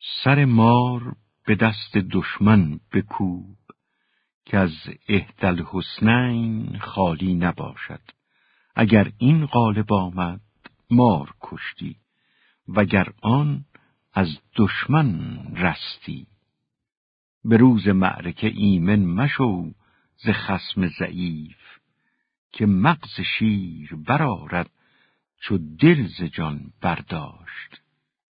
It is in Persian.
سر مار به دست دشمن بکوب که از اهدل حسنین خالی نباشد. اگر این غالب آمد مار کشتی وگر آن از دشمن رستی. به روز معرکه ایمن مشو ز خسم ضعیف که مغز شیر برارد چو دل ز جان برداشت.